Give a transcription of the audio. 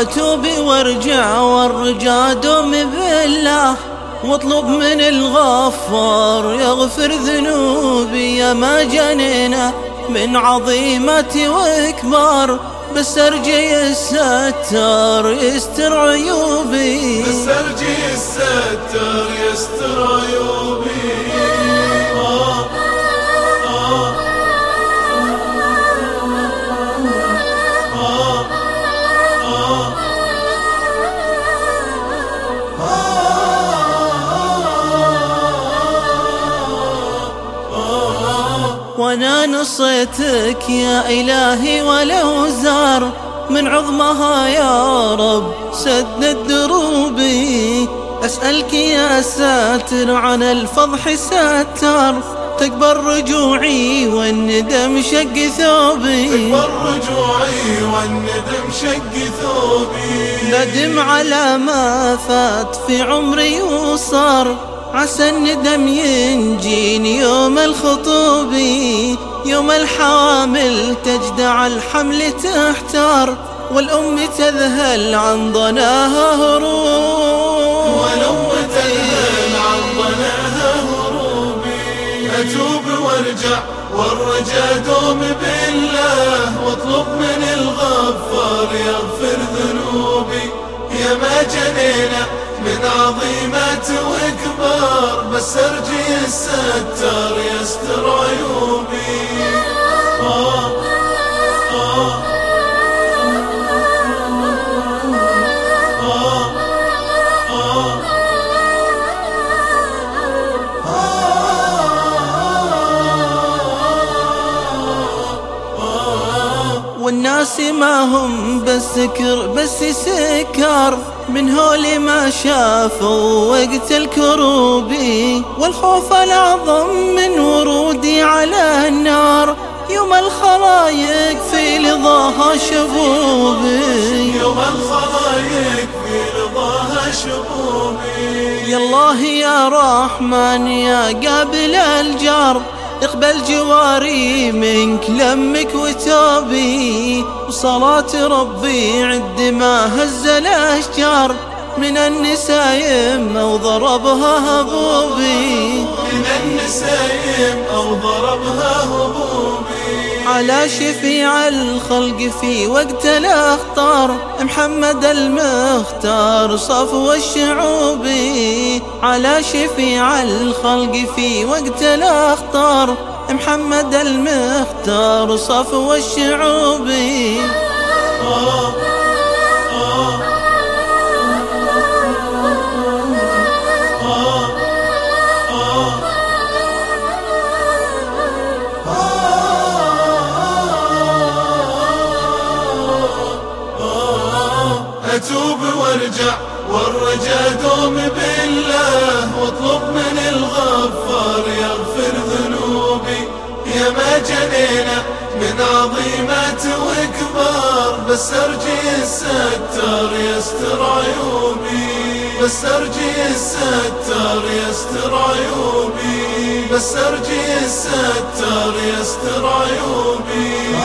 اتوب وارجع وارجع دوم بالله واطلب من الغفار يغفر ذنوبي يا ما جنينا من عظيمات وكبار بس ارجي الستار يستر عيوبي. بس ارجي الستار يستر عيوبي وأنا نصيتك يا إلهي ولو زار من عظمها يا رب سد الدروبي أسألك يا ساتر عن الفضح ساتر. تكبر رجوعي والندم شق ثوبي. تكبر رجوعي والندم شق ثوبي. ندم على ما فات في عمري وصار. عسى الندم ينجيني يوم الخطوبي يوم الحوامل تجدع الحمل تحتار والأم تذهل عن ضناها هروب. والأم تذهل عن ضناها هروبي أتوب وارجع والرجا دوم بالله واطلب من الغفار يغفر ذنوبي. يا ما جنينا من عظيمات وكبار بس أرجي الستار يستر عيوبي. والناس ما هم بس سكر بس سكر من هولي ما شافوا وقت الكروبي والخوف الأعظم من ورودي على النار. يوم الخلايق في لظاها شبوبي يوم الخلايق في رضاها شبوبي يا الله يا رحمن يا قابل الجار. اقبل جواري منك لمك وتوبي وصلاة ربي عد ما هز الأشجار. من النسايم أو ضربها هبوبي من النسايم أو ضربها على شفيع الخلق في وقت الأخطار محمد المختار صفو الشعوبي على شفيع الخلق في وقت الأخطار محمد المختار صفو الشعوبي أتوب وارجع والرجا دوم بالله واطلب من الغفار يغفر ذنوبي. يا ما جنينا من عظيمات وكبار بس أرجي الستار يستر عيوبي. بس أرجي الستار يستر عيوبي. بس أرجي الستار يستر عيوبي.